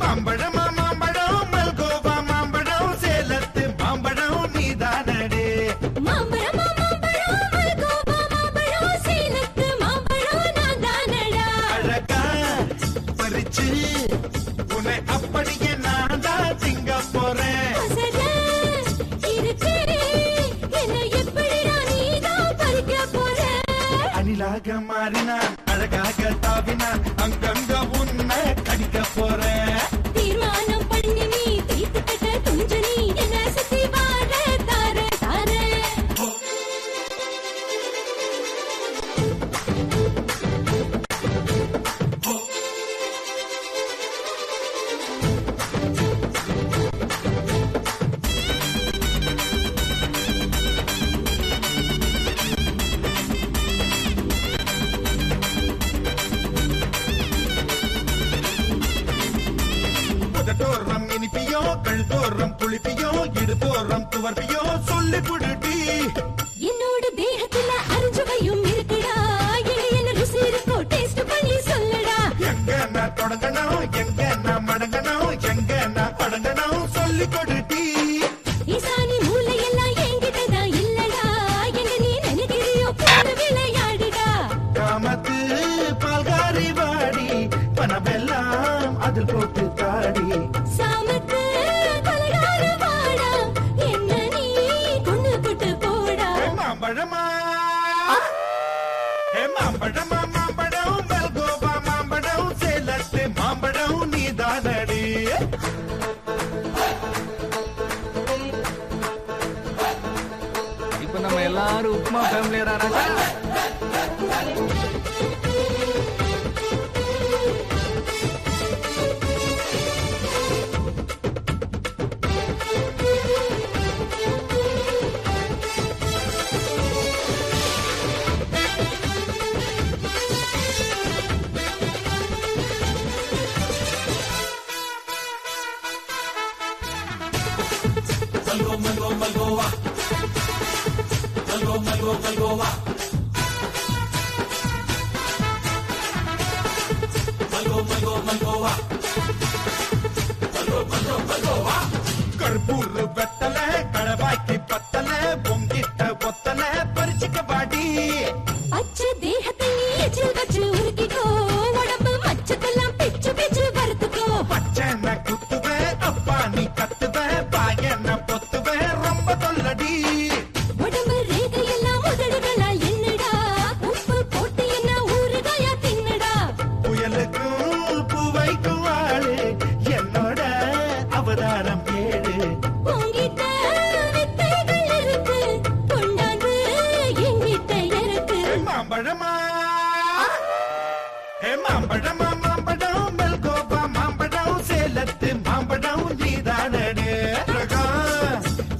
மாம்பழமா அணிலாக மாறினான் அழகாக தாவினான் அங்கங்க முதட்டோரம் இனிப்பியோ கழுத்தோரம் புளிப்பியோ இடுப்போரம் துவர்ப்பியோ சொல்லி புடுட்டி என்னோட தேகத்துல அரிஞ்சுவையும் இருக்குடா. என்ன ருசி இருக்கோ டேஸ்ட் பண்ணி சொல்லடா. எங்க நான் தொடங்கணும் எங்க நான் மடங்கணும் எங்க நான் படங்கணும் சொல்லி கொடுட்டி போடா. ஏ மாம்பழமா மாம்பழமா மாம்பழம் மல்கோவா மாம்பழம் சேலத்து மாம்பழம் நீதானடி. இப்ப நம்ம எல்லாரும் upma Malgo, Malgo, Malgoa. Malgo, Malgo, Malgoa. மாம்பழமா மாம்பழம் மெல்கோபா மாம்பழம் சேலத்து மாம்பழம் நீதானடு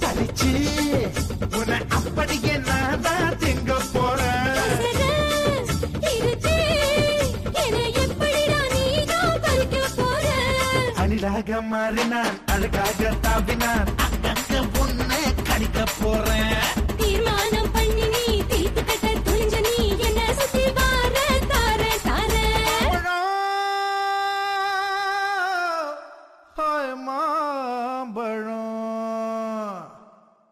பறிச்சு உன்னை அப்படியே நான் தான் திங்க போறேன் போற? அணிலாக மாறினான் அழகாக தாவினான். அங்கங்க உன்னை கடிக்க போறேன்